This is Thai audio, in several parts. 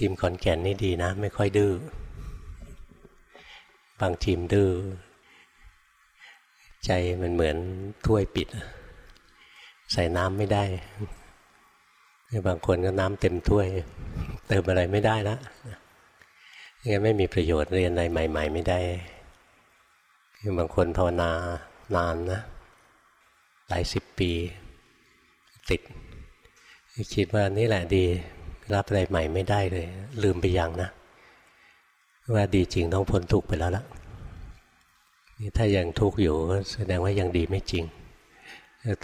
ทีมขอนแก่นนี่ดีนะ ไม่ค่อยดื้อบางทีมดื้อใจมันเหมือนถ้วยปิด ใส่น้ำไม่ได้บางคนก็น้ำเต็มถ้วย เติมอะไรไม่ได้ละยังไม่มีประโยชน์เรียนอะไรใหม่ ๆ ไม่ได้บางคนภาวนานานนะหลายสิบปี ติด คิดว่านี่แหละดี รับอะไรใหม่ไม่ได้เลย ลืมไปยังนะ ว่าดีจริงต้องพ้นทุกข์ไปแล้วล่ะนี่ถ้ายังทุกข์อยู่ก็แสดงว่ายังดีไม่จริง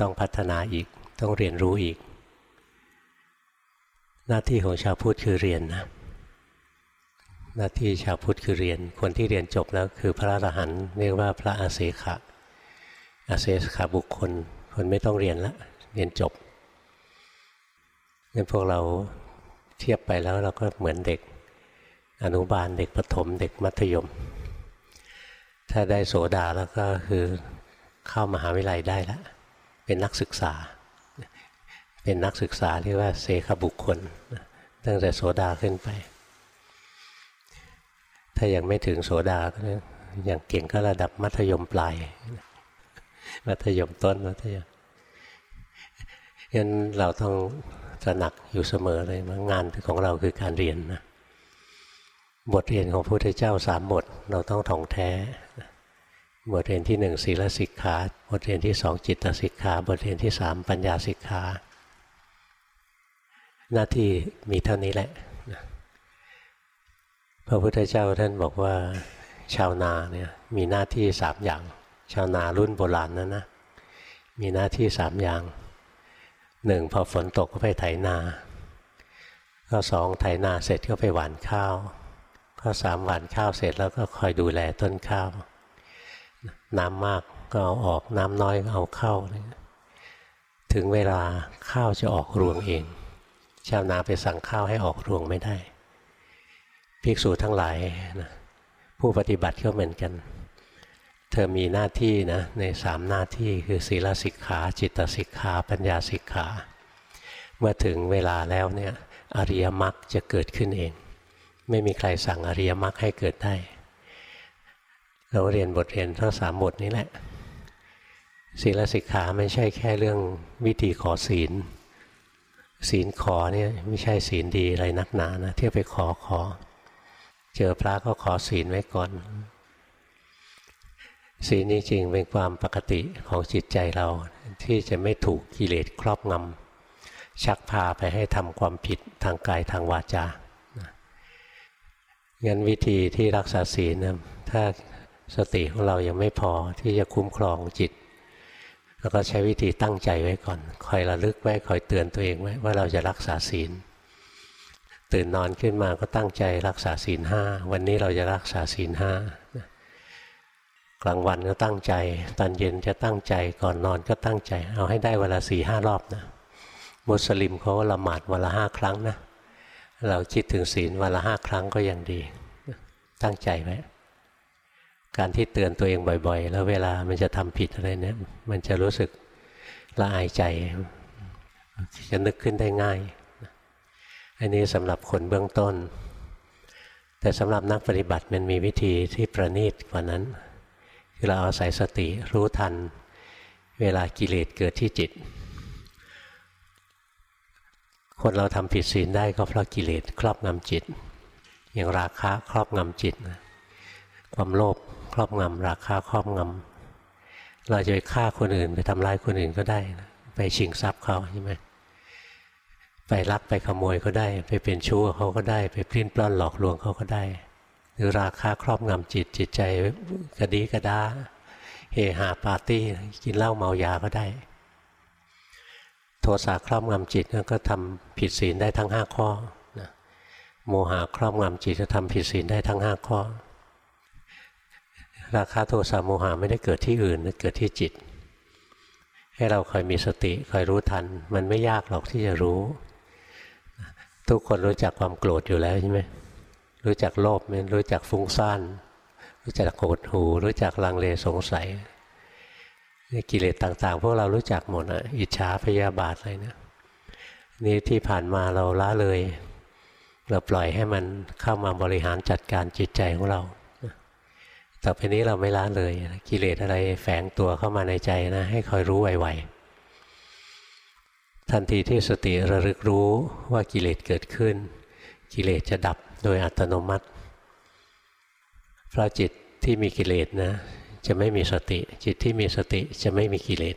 ต้องพัฒนาอีกต้องเรียนรู้อีก หน้าที่ของชาวพุทธคือเรียนนะ หน้าที่ชาวพุทธคือเรียน คนที่เรียนจบแล้วคือพระอรหันต์เรียกว่าพระอาเสขะอาเสขะบุคคล คนไม่ต้องเรียนละเรียนจบงั้นพวกเรา เทียบไปแล้วเราก็เหมือนเด็กอนุบาลเด็กประถมเด็กมัธยม ถ้าได้โสดาแล้วก็คือเข้ามหาวิทยาลัยได้แล้วเป็นนักศึกษา เป็นนักศึกษาที่ว่าเสขบุคคล ตั้งแต่โสดาขึ้นไป ถ้ายังไม่ถึงโสดาก็อย่างเก่งก็ระดับมัธยมปลาย มัธยมต้นมัธยมงั้นเราต้อง ตระหนักอยู่เสมอเลยว่างานของเราคือการเรียนนะบทเรียนของพระพุทธเจ้าสามบทเราต้องท่องแท้บทเรียนที่หนึ่งศีลสิกขาบทเรียนที่สองจิตสิกขาบทเรียนที่สามปัญญาสิกขาหน้าที่มีเท่านี้แหละพระพุทธเจ้าท่านบอกว่าชาวนาเนี่ยมีหน้าที่สามอย่าง ชาวนารุ่นโบราณนั้นนะมีหน้าที่สามอย่าง หนึ่งพอฝนตกก็ไปไถนาก็สองไถนาเสร็จก็ไปหว่านข้าวก็สามหว่านข้าวเสร็จแล้วก็คอยดูแลต้นข้าว น้ำมากก็เอาออกน้ำน้อยก็เอาเข้า ถึงเวลาข้าวจะออกรวงเอง ชาวนาไปสั่งข้าวให้ออกรวงไม่ได้ ภิกษุทั้งหลายนะผู้ปฏิบัติก็เหมือนกัน ธอมีหน้าที่นะในสามหน้าที่คือศีลสิกขา จิตสิกขา ปัญญาสิกขา เมื่อถึงเวลาแล้วเนี่ยอริยมรรคจะเกิดขึ้นเอง ไม่มีใครสั่งอริยมรรคให้เกิดได้ เราเรียนบทเรียนทั้งสามบทนี้แหละศีลสิกขาไม่ใช่แค่เรื่องวิธีขอศีล ศีลขอเนี่ยไม่ใช่ศีลดีอะไรนักหนานะเที่ยวไปขอขอ เจอพระก็ขอศีลไว้ก่อน ศีลนี้จริงเป็นความปกติของจิตใจเรา ที่จะไม่ถูกกิเลสครอบงำชักพาไปให้ทำความผิดทางกายทางวาจางั้นวิธีที่รักษาศีลนะถ้าสติของเรายังไม่พอที่จะคุ้มครองจิต แล้วก็ใช้วิธีตั้งใจไว้ก่อน คอยระลึกไว้คอยเตือนตัวเองไว้ว่าเราจะรักษาศีล ตื่นนอนขึ้นมาก็ตั้งใจรักษาศีลห้าวันนี้เราจะรักษาศีลห้าก ลางวันก็ตั้งใจ ตอนเย็นจะตั้งใจก่อนนอนก็ตั้งใจ เอาให้ได้เวลาสี่ห้ารอบนะ มุสลิมเขาละหมาดวันละห้าครั้งนะ เราคิดถึงศีลวันละห้าครั้งก็ยังดี ตั้งใจไว้การที่เตือนตัวเองบ่อย ๆ แล้วเวลามันจะทำผิดอะไรเนี่ยมันจะรู้สึกละอายใจ จะนึกขึ้นได้ง่าย อันนี้สำหรับคนเบื้องต้น แต่สำหรับนักปฏิบัติมันมีวิธีที่ประณีตกว่านั้น คือเราเอาศัยสติรู้ทัน เวลากิเลสเกิดที่จิต คนเราทำผิดศีลได้ก็เพราะกิเลสครอบงำจิต อย่างราคะครอบงำจิต ความโลภครอบงำราคาครอบงำเราจะไปฆ่าคนอื่นไปทำร้ายคนอื่นก็ได้นะไปชิงทรัพย์เขาใช่ไหมไปลักไปขโมยก็ได้ ไปเป็นชู้เขาก็ได้ ไปพลิ้นปล้อนหลอกลวงเขาก็ได้ หรือราคาครอบงำจิตจิตใจกระดีกระดาเฮหาปาร์ตี้กินเหล้าเมายาก็ได้ โทสะครอบงำจิตก็ทำผิดศีลได้ทั้งห้าข้อนะโมหะครอบงำจิตจะทำผิดศีลได้ทั้งห้าข้อ ราคาโทสะโมหะไม่ได้เกิดที่อื่นเกิดที่จิต ให้เราคอยมีสติคอยรู้ทัน มันไม่ยากหรอกที่จะรู้ ทุกคนรู้จักความโกรธอยู่แล้วใช่ไหม รู้จักโลภไหมรู้จักฟุ้งซ่าน รู้จักโกรธหู รู้จักลังเลสงสัยกิเลสต่าง ๆ พวกเรารู้จักหมดอะอิจฉาพยาบาทอะไรนะนี่ที่ผ่านมาเราละเลย เราปล่อยให้มันเข้ามาบริหารจัดการจิตใจของเราต่อไปนี้เราไม่ละเลย กิเลสอะไรแฝงตัวเข้ามาในใจนะ ให้คอยรู้ไวๆทันทีที่สติระลึกรู้ว่ากิเลสเกิดขึ้น กิเลสจะดับ โดยอัตโนมัติ เพราะจิตที่มีกิเลสนะ จะไม่มีสติ จิตที่มีสติจะไม่มีกิเลส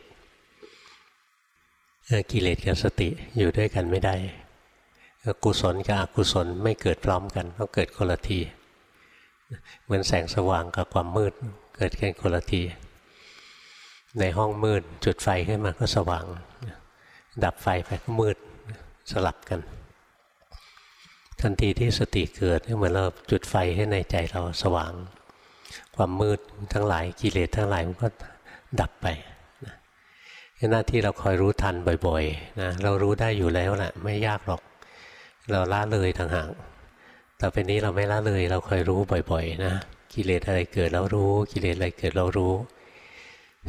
กิเลสกับสติอยู่ด้วยกันไม่ได้กุศลกับอกุศลไม่เกิดพร้อมกันต้องเกิดคนละที เหมือนแสงสว่างกับความมืดเกิดกันคนละที ในห้องมืดจุดไฟขึ้นมาก็สว่าง ดับไฟไปก็มืดสลับกัน ทันทีที่สติเกิดเหมือนเราจุดไฟให้ในใจเราสว่าง ความมืดทั้งหลายกิเลสทั้งหลายมันก็ดับไปหน้าที่เราคอยรู้ทันบ่อยๆนะเรารู้ได้อยู่แล้วแหละไม่ยากหรอก เราละเลยทางหางต่อไปนี้เราไม่ละเลย เราคอยรู้บ่อยๆนะกิเลสอะไรเกิดเรารู้ กิเลสอะไรเกิดเรารู้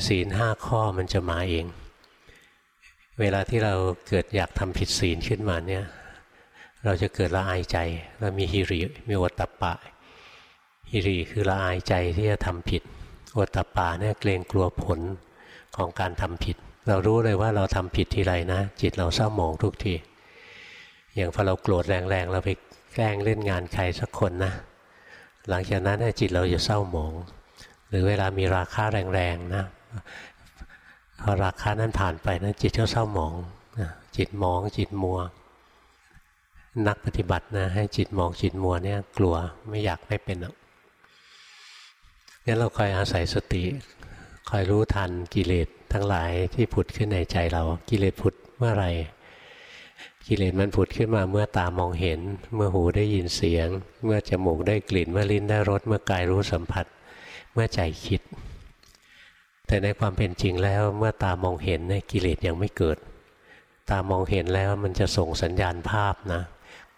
ศีลห้าข้อมันจะมาเอง เวลาที่เราเกิดอยากทำผิดศีลขึ้นมาเนี่ย เราจะเกิดละอายใจ เรามีฮิริมีวตปะฮิริคือละอายใจที่จะทำผิดวตปะเนี่ยเกรงกลัวผลของการทำผิด เรารู้เลยว่าเราทำผิดทีไรนะ จิตเราเศร้าหมองทุกที อย่างพอเราโกรธแรงๆ เราไปแกล้งเล่นงานใครสักคนนะ หลังจากนั้นจิตเราจะเศร้าหมอง หรือเวลามีราคาแรงๆนะพอราคานั้นผ่านไปนะจิตก็เศร้าหมองจิตหมองจิตมัว นักปฏิบัตินะให้จิตมองจิตมัวเนี่ยกลัวไม่อยากไม่เป็นหรอกงั้นเราคอยอาศัยสติคอยรู้ทันกิเลสทั้งหลายที่ผุดขึ้นในใจเรา กิเลสผุดเมื่อไหร่ กิเลสมันผุดขึ้นมาเมื่อตามองเห็น เมื่อหูได้ยินเสียง เมื่อจมูกได้กลิ่น เมื่อลิ้นได้รส เมื่อกายรู้สัมผัส เมื่อใจคิด แต่ในความเป็นจริงแล้วเมื่อตามองเห็นเนี่ยกิเลสยังไม่เกิด ตามองเห็นแล้วมันจะส่งสัญญาณภาพนะ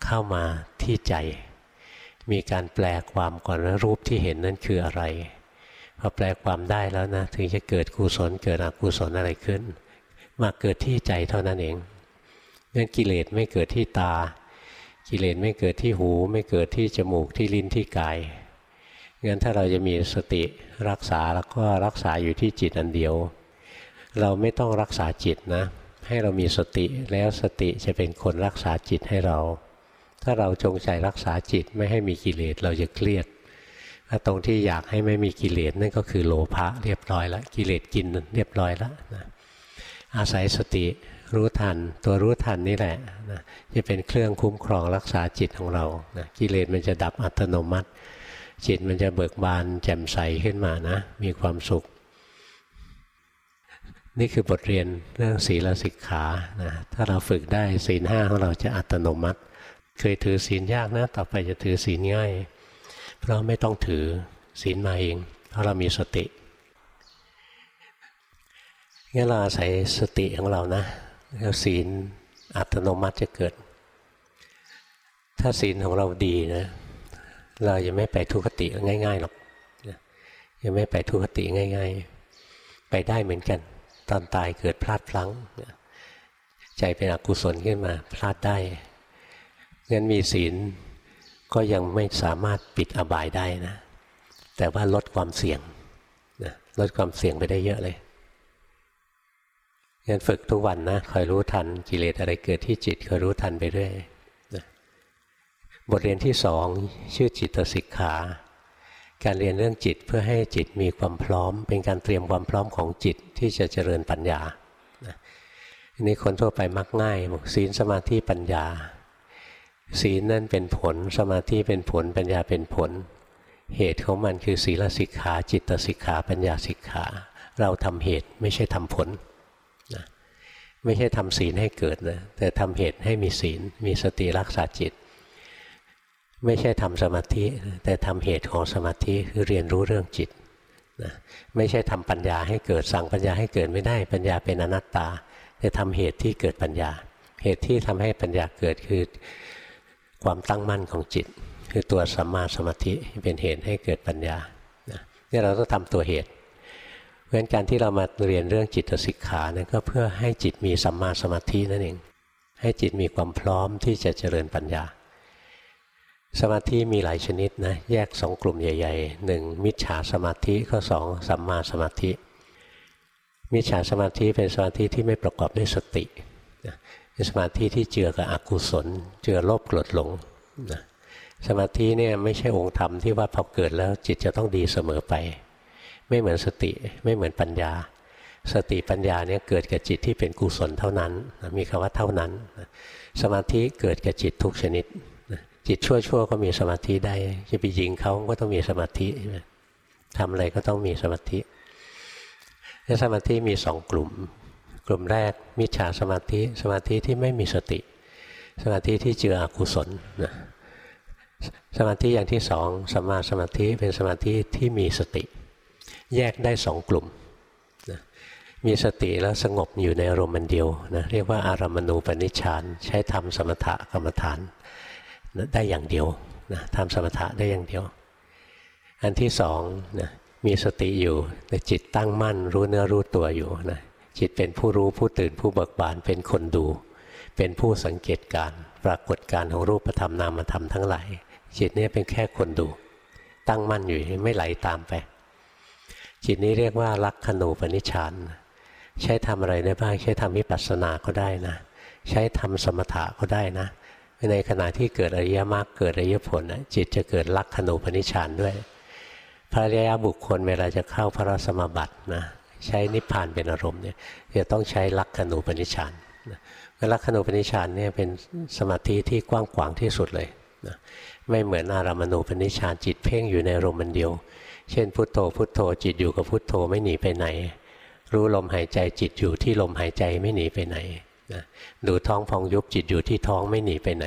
เข้ามาที่ใจ มีการแปลความก่อนว่ารูปที่เห็นนั่นคืออะไรพอแปลความได้แล้วนะถึงจะเกิดกุศลเกิดอกุศลอะไรขึ้น มาเกิดที่ใจเท่านั้นเองงั้นกิเลสไม่เกิดที่ตา กิเลสไม่เกิดที่หู ไม่เกิดที่จมูกที่ลิ้นที่กายงั้นถ้าเราจะมีสติรักษาแล้วก็รักษาอยู่ที่จิตอันเดียว เราไม่ต้องรักษาจิตนะ ให้เรามีสติแล้วสติจะเป็นคนรักษาจิตให้เรา ถ้าเราจงใจรักษาจิตไม่ให้มีกิเลสเราจะเครียด ถ้าตรงที่อยากให้ไม่มีกิเลสนั่นก็คือโลภะเรียบร้อยแล้วกิเลสกินเรียบร้อยแล้วนะอาศัยสติรู้ทัน ตัวรู้ทันนี่แหละนะจะเป็นเครื่องคุ้มครองรักษาจิตของเรานะกิเลสมันจะดับอัตโนมัติ จิตมันจะเบิกบานแจ่มใสขึ้นมานะ มีความสุข นี่คือบทเรียนเรื่องศีลสิกขานะถ้าเราฝึกได้ศีลห้าของเราจะอัตโนมัติ เคยถือศีลยากนะ ต่อไปจะถือศีลง่าย เพราะไม่ต้องถือศีลมาเอง เพราะเรามีสติงั้นเราอาศัยสติของเรานะแล้วศีลอัตโนมัติจะเกิด ถ้าศีลของเราดีนะ เราจะไม่ไปทุคติง่ายๆหรอกยังไม่ไปทุคติง่าย ๆ ไปได้เหมือนกัน ตอนตายเกิดพลาดพลั้ง ใจเป็นอกุศลขึ้นมาพลาดได้ งั้นมีศีลก็ยังไม่สามารถปิดอบายได้นะ แต่ว่าลดความเสี่ยงนะลดความเสี่ยงไปได้เยอะเลยงั้นฝึกทุกวันนะคอยรู้ทันกิเลสอะไรเกิดที่จิตคอยรู้ทันไปเรื่อยนะบทเรียนที่สองชื่อจิตสิกขา การเรียนเรื่องจิตเพื่อให้จิตมีความพร้อม เป็นการเตรียมความพร้อมของจิตที่จะเจริญปัญญาอันนี้คนทั่วไปมักง่ายบอกศีลสมาธิปัญญา ศีลนั่นเป็นผล สมาธิเป็นผล ปัญญาเป็นผล เหตุของมันคือศีลสิกขา จิตสิกขา ปัญญาสิกขา เราทำเหตุไม่ใช่ทำผลไม่ใช่ทำศีลให้เกิดนะ แต่ทำเหตุให้มีศีล มีสติรักษาจิต ไม่ใช่ทำสมาธิ แต่ทำเหตุของสมาธิคือเรียนรู้เรื่องจิตนะไม่ใช่ทำปัญญาให้เกิด สั่งปัญญาให้เกิดไม่ได้ ปัญญาเป็นอนัตตา แต่ทำเหตุที่เกิดปัญญา เหตุที่ทำให้ปัญญาเกิดคือ ความตั้งมั่นของจิต คือตัวสัมมาสมาธิเป็นเหตุให้เกิดปัญญานี่เราต้องทำตัวเหตุเพราะฉะนั้นการที่เรามาเรียนเรื่องจิตสิกขาเนี่ยก็เพื่อให้จิตมีสัมมาสมาธินั่นเอง ให้จิตมีความพร้อมที่จะเจริญปัญญา สมาธิมีหลายชนิดนะแยกสองกลุ่มใหญ่ๆหนึ่งมิจฉาสมาธิข้อสองสัมมาสมาธิมิจฉาสมาธิเป็นสมาธิที่ไม่ประกอบด้วยสติ เป็นสมาธิที่เจือกับอกุศล เจือโลภโกรธหลงนะสมาธิเนี่ยไม่ใช่องค์ธรรมที่ว่าพอเกิดแล้วจิตจะต้องดีเสมอไป ไม่เหมือนสติไม่เหมือนปัญญา สติปัญญาเนี่ยเกิดกับจิตที่เป็นกุศลเท่านั้นมีคำว่าเท่านั้น สมาธิเกิดกับจิตทุกชนิด จิตชั่วๆก็มีสมาธิได้ จะไปยิงเขาก็ต้องมีสมาธิทำอะไรก็ต้องมีสมาธิสมาธิมีสองกลุ่ม กลุ่มแรกมิจฉาสมาธิ สมาธิที่ไม่มีสติ สมาธิที่เจืออกุศลนะสมาธิอย่างที่สองสมาสมาธิเป็นสมาธิที่มีสติ แยกได้สองกลุ่มนะมีสติแล้วสงบอยู่ในอารมณ์เดียวนะเรียกว่าอารมณูปนิชฌานใช้ทำสมถะกรรมฐานได้อย่างเดียวนะทำสมถะได้อย่างเดียว อันที่สองนะมีสติอยู่แต่จิตตั้งมั่นรู้เนื้อรู้ตัวอยู่นะ จิตเป็นผู้รู้ผู้ตื่นผู้เบิกบานเป็นคนดู เป็นผู้สังเกตการปรากฏการของรูปธรรมนามธรรมทั้งหลายจิตนี้เป็นแค่คนดู ตั้งมั่นอยู่ไม่ไหลาตามไป จิตนี้เรียกว่าลักขณูปนิชฌานใช้ทำอะไรได้บ้างใช้ทำวิปัสสนาก็ได้นะ ใช้ทำสมถะก็ได้นะ ในขณะที่เกิดอริยมรรคเกิดอริยผลจิตจะเกิดลักขณูปนิชฌานด้วยพระอริยบุคคลเวลาจะเข้าพระสมบัตินะ ใช้นิพพานเป็นอารมณ์เนี่ยจะต้องใช้ลักขณูปนิชฌานลักขณูปนิชฌานเนี่ยเป็นสมาธิที่กว้างขวางที่สุดเลยนะไม่เหมือนอารามณูปนิชฌานจิตเพ่งอยู่ในอารมณ์เดียว เช่น พุทโธพุทโธจิตอยู่กับพุทโธไม่หนีไปไหน รู้ลมหายใจจิตอยู่ที่ลมหายใจไม่หนีไปไหนนะดูท้องพองยุบจิตอยู่ที่ท้องไม่หนีไปไหน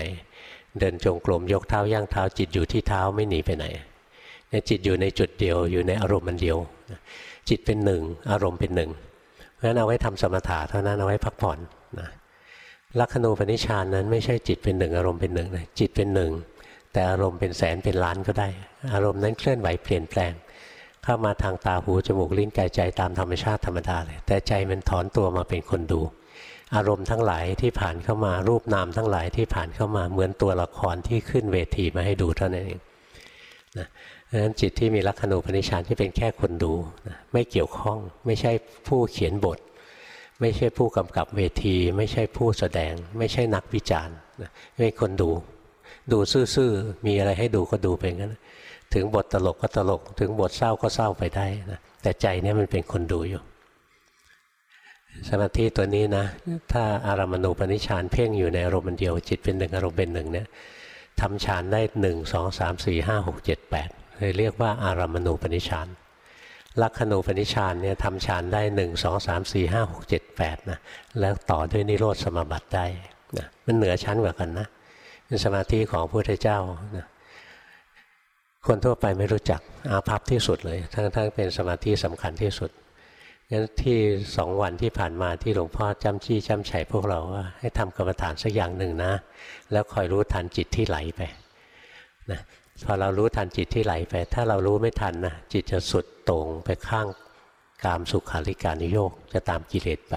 เดินจงกรมยกเท้าย่างเท้าจิตอยู่ที่เท้าไม่หนีไปไหนเนี่ยจิตอยู่ในจุดเดียวอยู่ในอารมณ์มันเดียว จิตเป็นหนึ่ง อารมณ์เป็นหนึ่งเพราะฉะนั้นเอาไว้ทำสมถะเท่านั้นเอาไว้พักผ่อนนะลักขณูปนิชานนั้นไม่ใช่จิตเป็นหนึ่งอารมณ์เป็นหนึ่งนะจิตเป็นหนึ่งแต่อารมณ์เป็นแสนเป็นล้านก็ได้ อารมณ์นั้นเคลื่อนไหวเปลี่ยนแปลง เข้ามาทางตาหูจมูกลิ้นกายใจตามธรรมชาติธรรมดาเลยแต่ใจมันถอนตัวมาเป็นคนดู อารมณ์ทั้งหลายที่ผ่านเข้ามารูปนามทั้งหลายที่ผ่านเข้ามาเหมือนตัวละครที่ขึ้นเวทีมาให้ดูเท่านั้นเองนะ ดังนั้นจิตที่มีลักขณูปนิชานที่เป็นแค่คนดูนะไม่เกี่ยวข้อง ไม่ใช่ผู้เขียนบท ไม่ใช่ผู้กำกับเวที ไม่ใช่ผู้แสดง ไม่ใช่นักวิจารณ์นะไม่คนดู ดูซื่อๆมีอะไรให้ดูก็ดูไปงั้นถึงบทตลกก็ตลก ถึงบทเศร้าก็เศร้าไปได้นะแต่ใจเนี่ยมันเป็นคนดูอยู่สมาธิตัวนี้นะ ถ้าอารามณูปนิชานเพ่งอยู่ในอารมณ์เดียวจิตเป็นหนึ่งอารมณ์เป็นหนึ่งเนี่ยทำฌานได้หนึ่งสองสามสี่ห้าหกเจ็ดแปด เลยเรียกว่าอารามณูปนิชานลักขณูปนิชานเนี่ยทำฌานได้หนึ่งสองสามสี่ห้าหกเจ็ดแปดนะแล้วต่อด้วยนิโรธสมบัติได้นะมันเหนือชั้นกว่ากันนะเป็นสมาธิของพระพุทธเจ้านะคนทั่วไปไม่รู้จักอาภัพที่สุดเลย ทั้งๆเป็นสมาธิสำคัญที่สุดงั้นที่สองวันที่ผ่านมาที่หลวงพ่อจำชี้จำไฉพวกเราว่าให้ทำกรรมฐานสักอย่างหนึ่งนะ แล้วคอยรู้ทันจิตที่ไหลไปนะ พอเรารู้ทันจิตที่ไหลไป ถ้าเรารู้ไม่ทันนะจิตจะสุดตรงไปข้างกามสุขาริการนิโยกจะตามกิเลสไป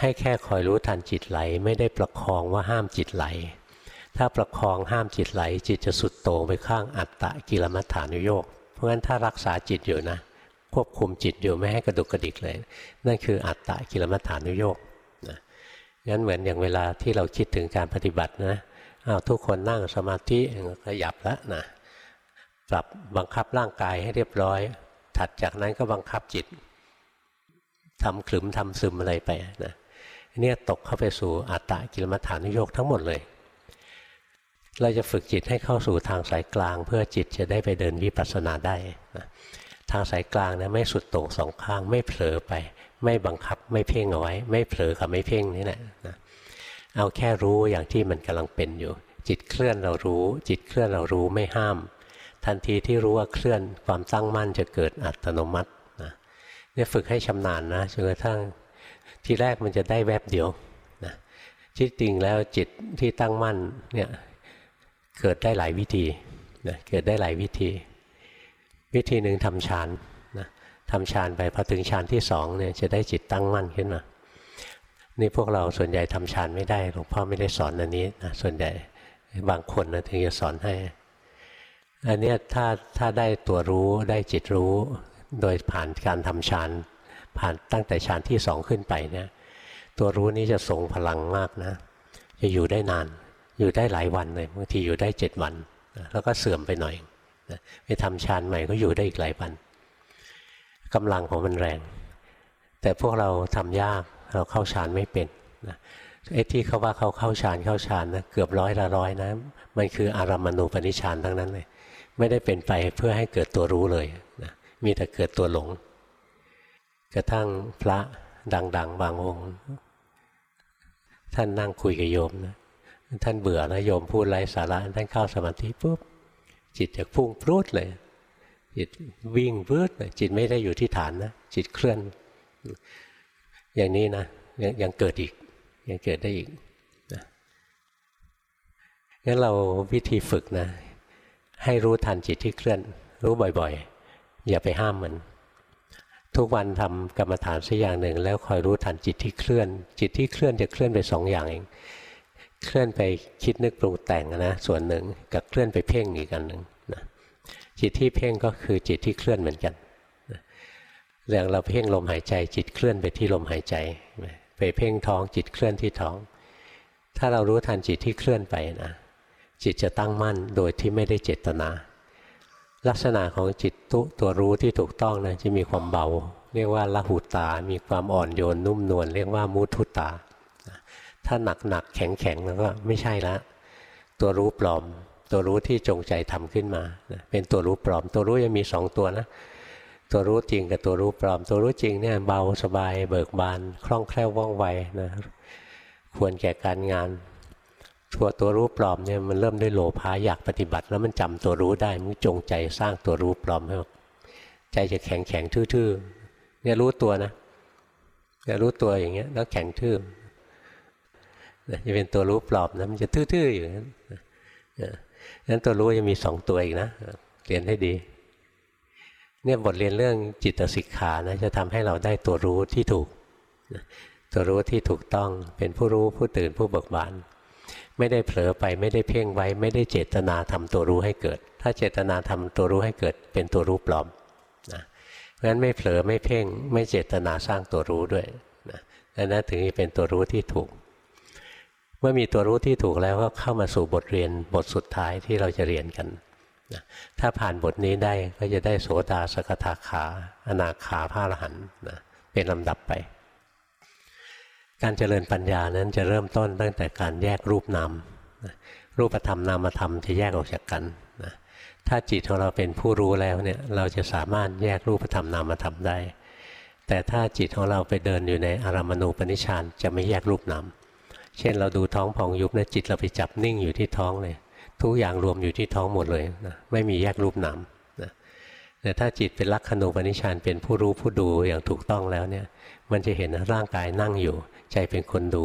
ให้แค่คอยรู้ทันจิตไหล ไม่ได้ประคองว่าห้ามจิตไหล ถ้าประคองห้ามจิตไหล จิตจะสุดโต่งไปข้างอัตตะกิลมัฏฐานุโยกเพราะฉะนั้นถ้ารักษาจิตอยู่นะ ควบคุมจิตอยู่ไม่ให้กระดุกกระดิกเลย นั่นคืออัตตะกิลมัฏฐานุโยกนะงั้นเหมือนอย่างเวลาที่เราคิดถึงการปฏิบัตินะ เอาทุกคนนั่งสมาธิขยับแล้วนะปรับบังคับร่างกายให้เรียบร้อย ถัดจากนั้นก็บังคับจิตทำขลุ่มทำซึมอะไรไปนะเนี่ยตกเข้าไปสู่อัตตะกิลมัฐานุโยกทั้งหมดเลย เราจะฝึกจิตให้เข้าสู่ทางสายกลาง เพื่อจิตจะได้ไปเดินวิปัสสนาได้นะทางสายกลางนะไม่สุดโต่งสองข้าง ไม่เผลอไป ไม่บังคับไม่เพ่งเอาไว้ ไม่เผลอกับไม่เพ่งนี่แหละนะ เอาแค่รู้อย่างที่มันกำลังเป็นอยู่ จิตเคลื่อนเรารู้ จิตเคลื่อนเรารู้ไม่ห้าม ทันทีที่รู้ว่าเคลื่อนความตั้งมั่นจะเกิดอัตโนมัตินะเนี่ยฝึกให้ชำนาญนะจนกระทั่งที่แรกมันจะได้แวบเดียวนะที่จริงแล้วจิตที่ตั้งมั่นเนี่ยเกิดได้หลายวิธีนะเกิดได้หลายวิธี วิธีหนึ่งทำฌานนะทำฌานไปพอถึงฌานที่สองเนี่ยจะได้จิตตั้งมั่นขึ้นมา นี่พวกเราส่วนใหญ่ทำฌานไม่ได้หลวงพ่อไม่ได้สอนอันนี้นะส่วนใหญ่บางคนนะถึงจะสอนให้ อันเนี้ยถ้าถ้าได้ตัวรู้ได้จิตรู้ โดยผ่านการทำฌานผ่านตั้งแต่ฌานที่สองขึ้นไปเนี่ย ตัวรู้นี้จะทรงพลังมากนะ จะอยู่ได้นาน อยู่ได้หลายวันเลยบางทีอยู่ได้เจ็ดวันแล้วก็เสื่อมไปหน่อยไปทำฌานใหม่ก็อยู่ได้อีกหลายวันกำลังของมันแรง แต่พวกเราทำยาก เราเข้าฌานไม่เป็นนะไอ้ที่เขาว่าเขาเข้าฌานเข้าฌานนะเกือบร้อยละร้อยนะมันคืออารมณูปนิชานทั้งนั้นเลย ไม่ได้เป็นไปเพื่อให้เกิดตัวรู้เลยนะมีแต่เกิดตัวหลง กระทั่งพระดัง ๆ บางองค์ ท่านนั่งคุยกับโยมนะท่านเบื่อนะโยมพูดไร้สาระท่านเข้าสมาธิปุ๊บจิตจะพุ่งพรุดเลย จิตวิ่งพืดเลยจิตไม่ได้อยู่ที่ฐานนะจิตเคลื่อน อย่างนี้นะยยังเกิดอีก ยังเกิดได้อีกนะงั้นเราวิธีฝึกนะ ให้รู้ทันจิตที่เคลื่อน รู้บ่อยๆ อย่าไปห้ามมัน ทุกวันทำกรรมฐานสักอย่างหนึ่ง แล้วคอยรู้ทันจิตที่เคลื่อน จิตที่เคลื่อนจะเคลื่อนไปสองอย่างเอง เคลื่อนไปคิดนึกปรุงแต่งนะส่วนหนึ่งกับเคลื่อนไปเพ่งอีกอันหนึ่งนะจิตที่เพ่งก็คือจิตที่เคลื่อนเหมือนกัน เรื่องเราเพ่งลมหายใจจิตเคลื่อนไปที่ลมหายใจไปเพ่งท้องจิตเคลื่อนที่ท้อง ถ้าเรารู้ทันจิตที่เคลื่อนไปนะจิตจะตั้งมั่นโดยที่ไม่ได้เจตนา ลักษณะของจิตตุตัวรู้ที่ถูกต้องนะจะมีความเบา เรียกว่าละหุตา มีความอ่อนโยนนุ่มนวลเรียกว่ามุทุตา ถ้าหนักหนักแข็งแข็งแล้วก็ไม่ใช่ละ ตัวรู้ปลอม ตัวรู้ที่จงใจทำขึ้นมา เป็นตัวรู้ปลอม ตัวรู้ยังมีสองตัวนะ ตัวรู้จริงกับตัวรู้ปลอม ตัวรู้จริงเนี่ยเบาสบายเบิกบานคล่องแคล่วว่องไวนะควรแก่การงานตัวตัวรู้ปลอมเนี่ยมันเริ่มด้วยโลภะอยากปฏิบัติ แล้วมันจำตัวรู้ได้มันจงใจสร้างตัวรู้ปลอมให้ใจจะแข็งแข็งทื่อๆเนี่ยรู้ตัวนะเนี่ยรู้ตัวอย่างเงี้ยแล้วแข็งทื่อจะเป็นตัวรู้ปลอบนะมันจะทื่อๆอยู่นั้นนั้นตัวรู้ยังมีสองตัวอีกนะเรียนให้ดี เนี่ยบทเรียนเรื่องจิตสิกขานะจะทำให้เราได้ตัวรู้ที่ถูก ตัวรู้ที่ถูกต้องเป็นผู้รู้ผู้ตื่นผู้เบิกบาน ไม่ได้เผลอไปไม่ได้เพ่งไว้ ไม่ได้เจตนาทำตัวรู้ให้เกิด ถ้าเจตนาทำตัวรู้ให้เกิด เป็นตัวรู้ปลอมนะเพราะฉะนั้นไม่เผลอไม่เพ่ง ไม่เจตนาสร้างตัวรู้ด้วยนะนั่นถึงจะเป็นตัวรู้ที่ถูก เมื่อมีตัวรู้ที่ถูกแล้วก็เข้ามาสู่บทเรียนบทสุดท้ายที่เราจะเรียนกัน ถ้าผ่านบทนี้ได้ก็จะได้โสดาสกทาขาอนาขาพระอรหันต์นะเป็นลำดับไป การเจริญปัญญานั้นจะเริ่มต้นตั้งแต่การแยกรูปนามนะรูปธรรมนามธรรมจะแยกออกจากกันนะถ้าจิตของเราเป็นผู้รู้แล้วเนี่ยเราจะสามารถแยกรูปธรรมนามธรรมได้ แต่ถ้าจิตของเราไปเดินอยู่ในอารามณูปนิชานจะไม่แยกรูปนามเช่นเราดูท้องพองยุบนะจิตเราไปจับนิ่งอยู่ที่ท้องเลย ทุกอย่างรวมอยู่ที่ท้องหมดเลยนะไม่มีแยกรูปนามนะแต่ถ้าจิตเป็นลักขณูปนิชานเป็นผู้รู้ผู้ดูอย่างถูกต้องแล้วเนี่ยมันจะเห็นร่างกายนั่งอยู่ ใจเป็นคนดู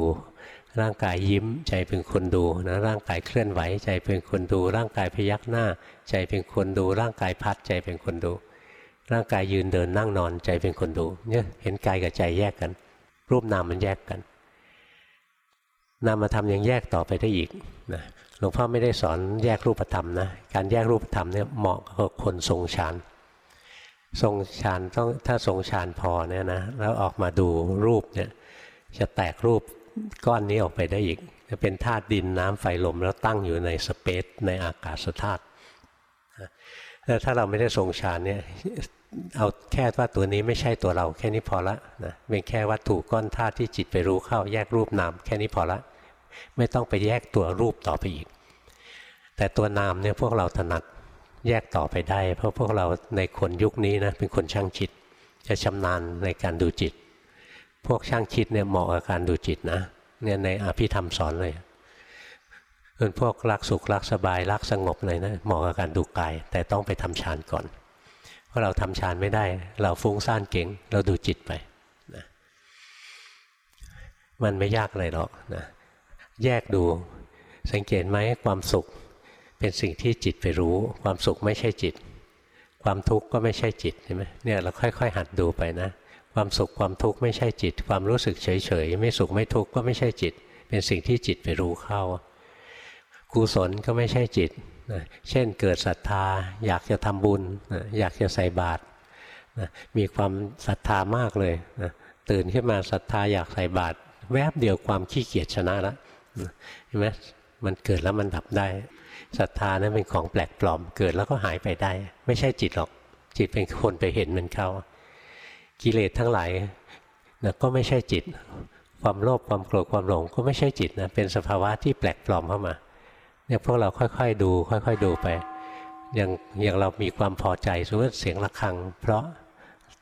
ร่างกายยิ้มใจเป็นคนดูนะร่างกายเคลื่อนไหว ใจเป็นคนดู ร่างกายพยักหน้า ใจเป็นคนดู ร่างกายพัดใจเป็นคนดู ร่างกายยืนเดินนั่งนอนใจเป็นคนดูเนี่ยเห็นกายกับใจแยกกัน รูปนามมันแยกกัน นามธรรมยังแยกต่อไปได้อีกนะหลวงพ่อไม่ได้สอนแยกรูปธรรมนะการแยกรูปธรรมเนี่ยเหมาะกับคนทรงฌานทรงฌานต้องถ้าทรงฌานพอเนี่ยนะแล้วออกมาดูรูปเนี่ยจะแตกรูปก้อนนี้ออกไปได้อีก จะเป็นธาตุดินน้ำไฟลมแล้วตั้งอยู่ในสเปซในอากาศธาตุแล้วถ้าเราไม่ได้ทรงฌานเนี่ยเอาแค่ว่าตัวนี้ไม่ใช่ตัวเราแค่นี้พอละนะเป็นแค่วัตถุก้อนธาตุที่จิตไปรู้เข้าแยกรูปนามแค่นี้พอละ ไม่ต้องไปแยกตัวรูปต่อไปอีก แต่ตัวนามเนี่ยพวกเราถนัดแยกต่อไปได้ เพราะพวกเราในคนยุคนี้นะเป็นคนช่างจิต จะชำนาญในการดูจิต พวกช่างคิดเนี่ยเหมาะกับการดูจิตนะเนี่ยในอภิธรรมสอนเลยส่วนพวกรักสุขรักสบายรักสงบเลยนะเหมาะกับการดูกาย แต่ต้องไปทำฌานก่อน เพราะเราทำฌานไม่ได้ เราฟุ้งซ่านเก่งเราดูจิตไปนะมันไม่ยากอะไรหรอกนะ แยกดู สังเกตไหมความสุขเป็นสิ่งที่จิตไปรู้ ความสุขไม่ใช่จิต ความทุกข์ก็ไม่ใช่จิตใช่ไหมเนี่ยเราค่อยๆ หัดดูไปนะ ความสุขความทุกข์ไม่ใช่จิต ความรู้สึกเฉยๆไม่สุขไม่ทุกข์ก็ไม่ใช่จิต เป็นสิ่งที่จิตไปรู้เข้ากุศลก็ไม่ใช่จิตนะเช่นเกิดศรัทธาอยากจะทำบุญนะอยากจะใส่บาตรนะมีความศรัทธามากเลยนะตื่นขึ้นมาศรัทธาอยากใส่บาตรแวบเดียวความขี้เกียจชนะแล้วนะ เห็นไหมมันเกิดแล้วมันดับได้ศรัทธานั้นเป็นของแปลกปลอมเกิดแล้วก็หายไปได้ ไม่ใช่จิตหรอก จิตเป็นคนไปเห็นมันเข้า กิเลสทั้งหลายนะก็ไม่ใช่จิต ความโลภความโกรธความหลงก็ไม่ใช่จิตนะเป็นสภาวะที่แปลกปลอมเข้ามาเนี่ยพวกเราค่อยๆดู ค่อย ๆ ดูไป อย่างอย่างเรามีความพอใจสมมติเสียงะระฆัง เพราะ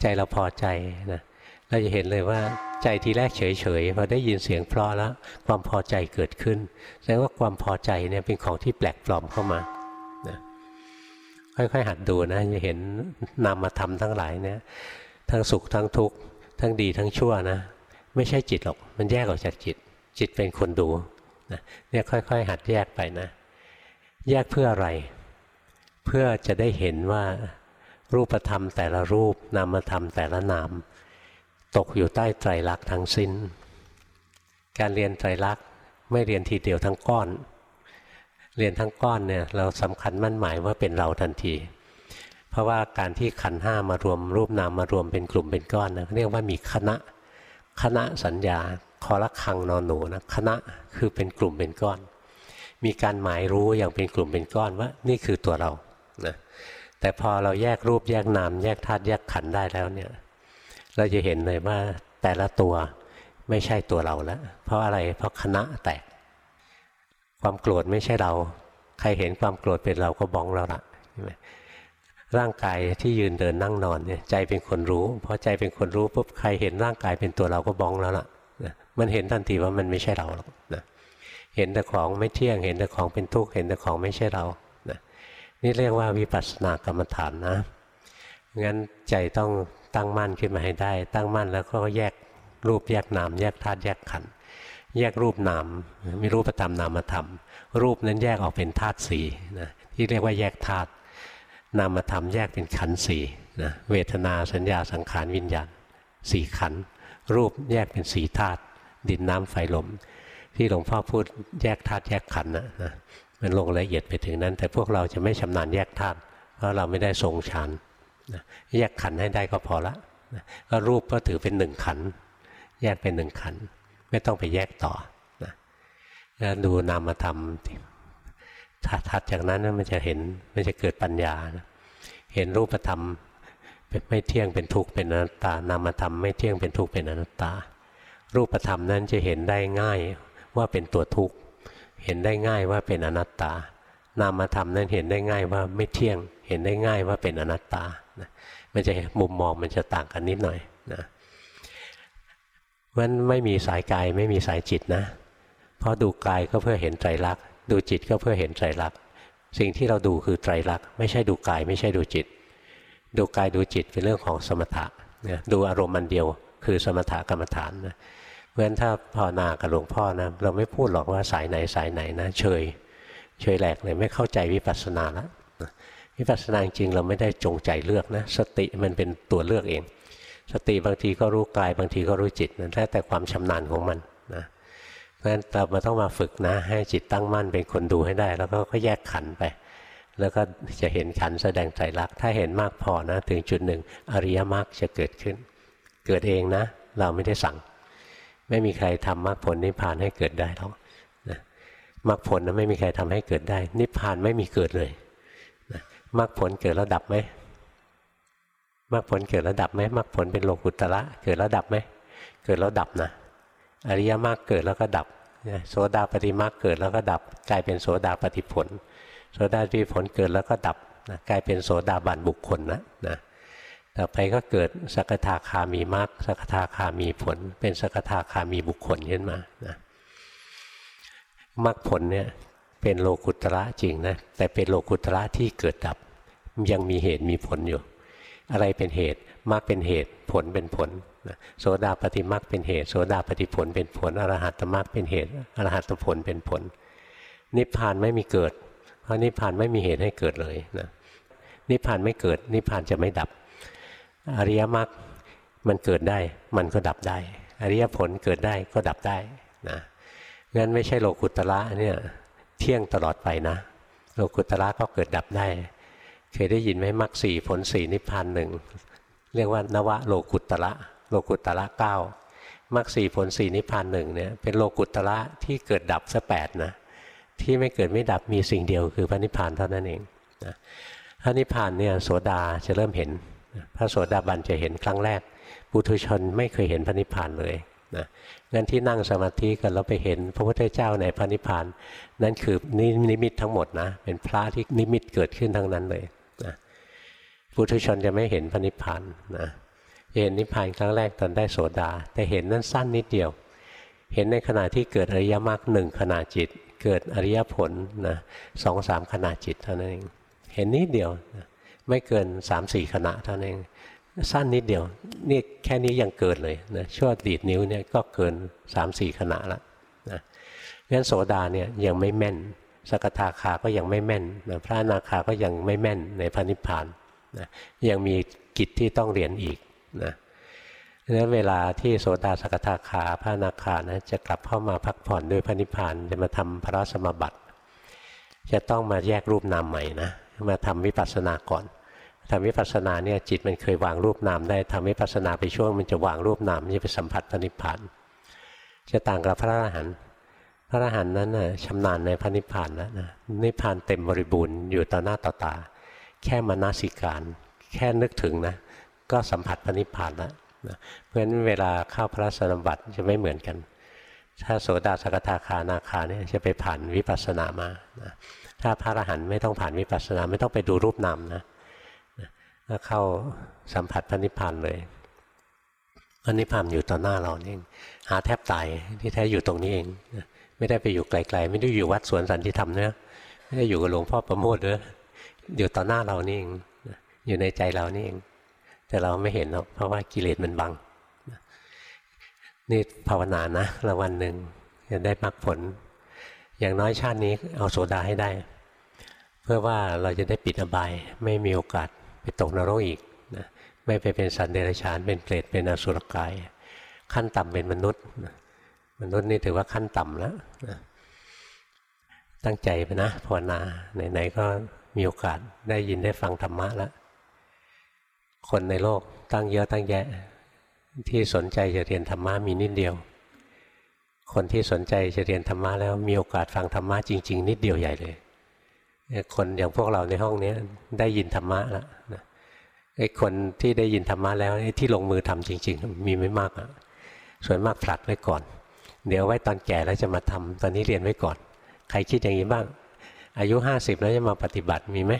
ใจเราพอใจนะ เราจะเห็นเลยว่าใจทีแรกเฉยๆพอได้ยินเสียงเพราะแล้วความพอใจเกิดขึ้นแสดงว่าความพอใจเนี่ยเป็นของที่แปลกปลอมเข้ามานะค่อยๆหัดดูนะจะเห็นนามธรรมทั้งหลายเนี่ยทั้งสุขทั้งทุกข์ทั้งดีทั้งชั่วนะไม่ใช่จิตหรอก มันแยกออกจากจิต จิตเป็นคนดูนะเนี่ยค่อย ๆ หัดแยกไปนะ แยกเพื่ออะไร เพื่อจะได้เห็นว่ารูปธรรมแต่ละรูปนามธรรมแต่ละนาม ตกอยู่ใต้ไตรลักษณ์ทั้งสิ้น การเรียนไตรลักษณ์ไม่เรียนทีเดียวทั้งก้อน เรียนทั้งก้อนเนี่ยเราสำคัญมั่นหมายว่าเป็นเราทันที เพราะว่าการที่ขันห้ามารวมรูปนามมารวมเป็นกลุ่มเป็นก้อนนะเรียกว่ามีคณะคณะสัญญาคอละคังนอนหนูนะคณะคือเป็นกลุ่มเป็นก้อน มีการหมายรู้อย่างเป็นกลุ่มเป็นก้อนว่านี่คือตัวเรานะแต่พอเราแยกรูปแยกนามแยกธาตุแยกขันได้แล้วเนี่ย เราจะเห็นเลยว่าแต่ละตัวไม่ใช่ตัวเราแล้ว เพราะอะไรเพราะคณะแตก ความโกรธไม่ใช่เรา ใครเห็นความโกรธเป็นเราก็บ้องแล้วละร่างกายที่ยืนเดินนั่งนอนเนี่ยใจเป็นคนรู้พอใจเป็นคนรู้ปุ๊บใครเห็นร่างกายเป็นตัวเราก็บ้องแล้วล่ะมันเห็นทันทีว่ามันไม่ใช่เราหรอกนะเห็นแต่ของไม่เที่ยง เห็นแต่ของเป็นทุกข์เห็นแต่ของไม่ใช่เรานะนี่เรียกว่าวิปัสสนากรรมฐานนะงั้นใจต้อง ตั้งมั่นขึ้นมาให้ได้ ตั้งมั่นแล้วก็แยกรูปแยกนามแยกธาตุแยกขันธ์แยกรูปนามมีรูปธรรมนามธรรม รูปนั้นแยกออกเป็นธาตุสี่นะที่เรียกว่าแยกธาตุนามธรรมแยกเป็นขันธ์สี่นะเวทนาสัญญาสังขารวิญญาณสี่ขันธ์รูปแยกเป็นสีธาตุดินน้ำไฟลม ที่หลวงพ่อพูดแยกธาตุแยกขันธ์นะนะมันลงละเอียดไปถึงนั้น แต่พวกเราจะไม่ชำนาญแยกธาตุเพราะเราไม่ได้ทรงฌาน แยกขันให้ได้ก็พอละนะก็รูปก็ถือเป็นหนึ่งขัน แยกเป็นหนึ่งขัน ไม่ต้องไปแยกต่อนะแล้วดูนามธรรมถัดจากนั้นมันจะเห็นมันจะเกิดปัญญานะเห็นรูปธรรมเป็นไม่เที่ยงเป็นทุกข์เป็นอนัตตานามธรรมไม่เที่ยงเป็นทุกข์เป็นอนัตตา รูปธรรมนั้นจะเห็นได้ง่ายว่าเป็นตัวทุกข์เห็นได้ง่ายว่าเป็นอนัตตา นามธรรมนั้นเห็นได้ง่ายว่าไม่เที่ยง เห็นได้ง่ายว่าเป็นอนัตตา มันจะมุมมองมันจะต่างกันนิดหน่อยนะมันไม่มีสายกายไม่มีสายจิตนะ เพราะดูกายก็เพื่อเห็นไตรลักษณ์ดูจิตก็เพื่อเห็นไตรลักษณ์สิ่งที่เราดูคือไตรลักษณ์ไม่ใช่ดูกายไม่ใช่ดูจิต ดูกายดูจิตเป็นเรื่องของสมถะนะดูอารมณ์มันเดียว คือสมถะกรรมฐานนะเพราะฉะนั้นถ้าภาวนากับหลวงพ่อนะเราไม่พูดหรอกว่าสายไหนสายไหนนะเฉยเฉยแหลกเลยไม่เข้าใจวิปัสสนาแล้ว วิปัสสนาจริงเราไม่ได้จงใจเลือกนะ สติมันเป็นตัวเลือกเอง สติบางทีก็รู้กายบางทีก็รู้จิตนั่นแล้วแต่ความชำนาญของมันนะเพราะฉะนั้นเรามาต้องมาฝึกนะ ให้จิตตั้งมั่นเป็นคนดูให้ได้ แล้วก็แยกขันไป แล้วก็จะเห็นขันแสดงใจรักถ้าเห็นมากพอนะถึงจุดหนึ่งอริยมรรคจะเกิดขึ้น เกิดเองนะ เราไม่ได้สั่ง ไม่มีใครทำมรรคผลนิพพานให้เกิดได้หรอกนะมรรคผลนะไม่มีใครทำให้เกิดได้ นิพพานไม่มีเกิดเลย มรรคผลเกิดแล้วดับไหมมรรคผลเกิดแล้วดับไหมมรรคผลเป็นโลกุตระเกิดแล้วดับไหมเกิดแล้วดับนะอริยมรรคเกิดแล้วก็ดับโสดาปฏิมรรคเกิดแล้วก็ดับ กลายเป็นโสดาปฏิผล โสดาปฏิผลเกิดแล้วก็ดับนะกลายเป็นโสดาบันบุคคลนะนะต่อไปก็เกิดสกทาคามีมรรคสกทาคามีผล เป็นสกทาคามีบุคคลขึ้นมานะมรรคผลเนี่ย เป็นโลกุตระจริงนะแต่เป็นโลกุตระที่เกิดดับ ยังมีเหตุมีผลอยู่ อะไรเป็นเหตุมรรคเป็นเหตุผลเป็นผลโสดาปฏิมรรคเป็นเหตุ โสดาปฏิผลเป็นผลอรหัตมรรคเป็นเหตุอรหัตผลเป็นผล นิพพานไม่มีเกิด เพราะนิพพานไม่มีเหตุให้เกิดเลยนะนิพพานไม่เกิด นิพพานจะไม่ดับ อริยมรรคมันเกิดได้มันก็ดับได้ อริยผลเกิดได้ก็ดับได้นะงั้นไม่ใช่โลกุตระเนี่ย เที่ยงตลอดไปนะโลกุตระก็เกิดดับได้ เคยได้ยินไหมมรรคสี่ผลสี่นิพพานหนึ่งเรียกว่านวะโลกุตระโลกุตระเก้ามรรคสี่ผลสี่นิพพานหนึ่งเนี่ยเป็นโลกุตระที่เกิดดับซะแปดนะที่ไม่เกิดไม่ดับมีสิ่งเดียวคือพระนิพพานเท่านั้นเองนะพระนิพพานเนี่ยโสดาจะเริ่มเห็น พระโสดาบันจะเห็นครั้งแรกปุถุชนไม่เคยเห็นพระนิพพานเลย นะงั้นที่นั่งสมาธิกันแล้วไปเห็นพระพุทธเจ้าในพระนิพพาน นั่นคือนิมิตทั้งหมดนะเป็นพระที่นิมิตเกิดขึ้นทั้งนั้นเลยนะปุถุชนจะไม่เห็นพระนิพพานนะเห็นนิพพานครั้งแรกตอนได้โสดา แต่เห็นนั้นสั้นนิดเดียว เห็นในขณะที่เกิดอริยมรรคหนึ่งขณะจิต เกิดอริยผลนะสองสามขณะจิตเท่านั้นเองเห็นนิดเดียวนะไม่เกินสามสี่ขณะเท่านั้นเอง สั้นนิดเดียวนี่แค่นี้ยังเกินเลยนะชั่วดีดนิ้วเนี่ยก็เกินสามสี่ขณะละนะงั้นโสดาเนี่ยยังไม่แม่น สกทาคาก็ยังไม่แม่นนะพระอนาคาก็ยังไม่แม่นในพระนิพพานนะยังมีกิจที่ต้องเรียนอีกนะดังนั้นเวลาที่โสดาสกทาคาพระอนาคานะจะกลับเข้ามาพักผ่อนด้วยพระนิพพานจะมาทำพระสมบัติ จะต้องมาแยกรูปนามใหม่นะมาทำวิปัสสนาก่อน ทำวิปัสสนาเนี่ยจิตมันเคยวางรูปนามได้ทำวิปัสสนาไปช่วงมันจะวางรูปนามมันจะไปสัมผัสพระนิพพานจะต่างกับพระอรหันต์พระอรหันต์นั้นน่ะชำนาญในพระนิพพานแล้วนะนิพพานเต็มบริบูรณ์อยู่ต่อหน้าต่อตา แค่มานาสิการ แค่นึกถึงนะ ก็สัมผัสพระนิพพานแล้วนะเพราะฉะนั้นเวลาเข้าพระสนบัติจะไม่เหมือนกัน ถ้าโสดาสกทาคานาคาเนี่ยจะไปผ่านวิปัสสนามานะถ้าพระอรหันต์ไม่ต้องผ่านวิปัสสนาไม่ต้องไปดูรูปนามนะ ก็เข้าสัมผัสพระนิพพานเลยพระนิพพานอยู่ต่อหน้าเราเองหาแทบตายที่แท้อยู่ตรงนี้เอง ไม่ได้ไปอยู่ไกล ๆ ไม่ได้อยู่วัดสวนสันติธรรมเนะไม่ได้อยู่กับหลวงพ่อประโมทเนะอยู่ต่อหน้าเรานี่เองอยู่ในใจเรานี่เอง แต่เราไม่เห็นหรอกเพราะว่ากิเลสมันบังนี่ภาวนานะละวันหนึ่งจะได้มรรคผล อย่างน้อยชาตินี้เอาโสดาให้ได้ เพื่อว่าเราจะได้ปิดอบายไม่มีโอกาส ตกนรกอีกนะไม่ไปเป็นสัตว์เดรัจฉานเป็นเปรตเป็นอสุรกาย ขั้นต่ำเป็นมนุษย์นะมนุษย์นี่ถือว่าขั้นต่ำแล้วนะตั้งใจไปนะภาวนาไหนๆก็มีโอกาสได้ยินได้ฟังธรรมะแล้วคนในโลกตั้งเยอะตั้งแยะ ที่สนใจจะเรียนธรรมะมีนิดเดียว คนที่สนใจจะเรียนธรรมะแล้วมีโอกาสฟังธรรมะจริง ๆ นิดเดียวใหญ่เลย คนอย่างพวกเราในห้องนี้ได้ยินธรรมะแล้วนะไอ้คนที่ได้ยินธรรมะแล้วไอ้ที่ลงมือทำจริง ๆ มีไม่มากอะส่วนมากผลัดไว้ก่อน เดี๋ยวไว้ตอนแก่แล้วจะมาทำตอนนี้เรียนไว้ก่อน ใครคิดอย่างนี้บ้าง อายุห้าสิบแล้วจะมาปฏิบัติมีไหม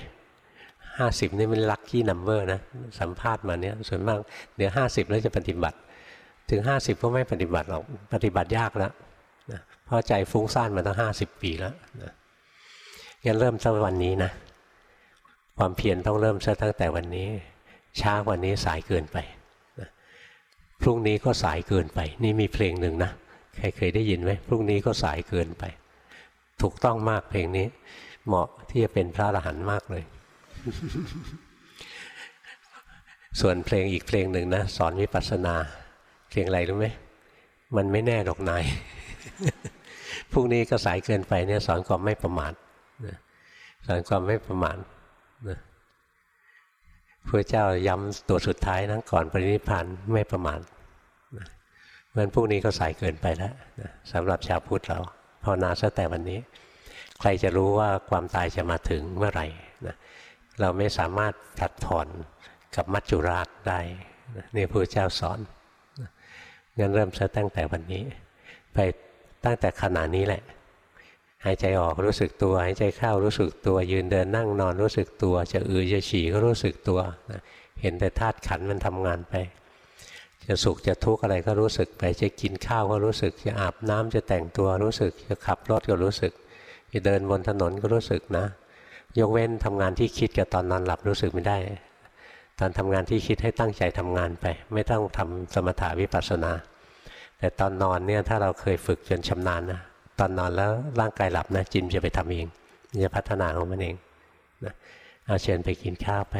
ห้าสิบนี่มันลัคกี้นัมเบอร์นะสัมภาษณ์มาเนี้ยส่วนมากเดี๋ยวห้าสิบแล้วจะปฏิบัติ ถึงห้าสิบก็ไม่ปฏิบัติหรอกปฏิบัติยากแล้วนะเพราะใจฟุ้งซ่านมาตั้งห้าสิบปีแล้วนะ งั้นเริ่มตั้งวันนี้นะ ความเพียรต้องเริ่มซะตั้งแต่วันนี้ ช้ากว่านี้สายเกินไปนะพรุ่งนี้ก็สายเกินไป นี่มีเพลงหนึ่งนะ ใครเคยได้ยินไหมพรุ่งนี้ก็สายเกินไป ถูกต้องมากเพลงนี้ เหมาะที่จะเป็นพระอรหันต์มากเลย ส่วนเพลงอีกเพลงหนึ่งนะ สอนวิปัสสนา เพลงอะไรรู้ไหมมันไม่แน่ดอกนายพรุ่งนี้ก็สายเกินไปเนี่ยสอนความไม่ประมาท สอนความไม่ประมาทนะพระเจ้าย้ำตัวสุดท้ายนะก่อนปรินิพานไม่ประมาทนะเพราะพวกนี้ก็สายเกินไปแล้วนะสำหรับชาวพุทธเราภาวนาซะแต่วันนี้ ใครจะรู้ว่าความตายจะมาถึงเมื่อไหร่นะเราไม่สามารถผลัดผ่อนกับมัจจุราชได้นะนี่พระเจ้าสอนนะงั้นเริ่มซะตั้งแต่วันนี้ ไปตั้งแต่ขณะนี้แหละ หายใจออกรู้สึกตัว หายใจเข้ารู้สึกตัว ยืนเดินนั่งนอนรู้สึกตัว จะอือจะฉี่ก็รู้สึกตัวนะเห็นแต่ธาตุขันมันทำงานไป จะสุขจะทุกข์อะไรก็รู้สึกไป จะกินข้าวก็รู้สึก จะอาบน้ำจะแต่งตัวรู้สึก จะขับรถก็รู้สึก จะเดินบนถนนก็รู้สึกนะ ยกเว้นทำงานที่คิดกับตอนนอนหลับรู้สึกไม่ได้ ตอนทำงานที่คิดให้ตั้งใจทำงานไป ไม่ต้องทำสมถาวิปัสสนา แต่ตอนนอนเนี่ยถ้าเราเคยฝึกจนชำนาญนะ ตอนนอนแล้วร่างกายหลับนะจิมจะไปทำเอง จะพัฒนาของมันเองนะเอาเชิญไปกินข้าวไป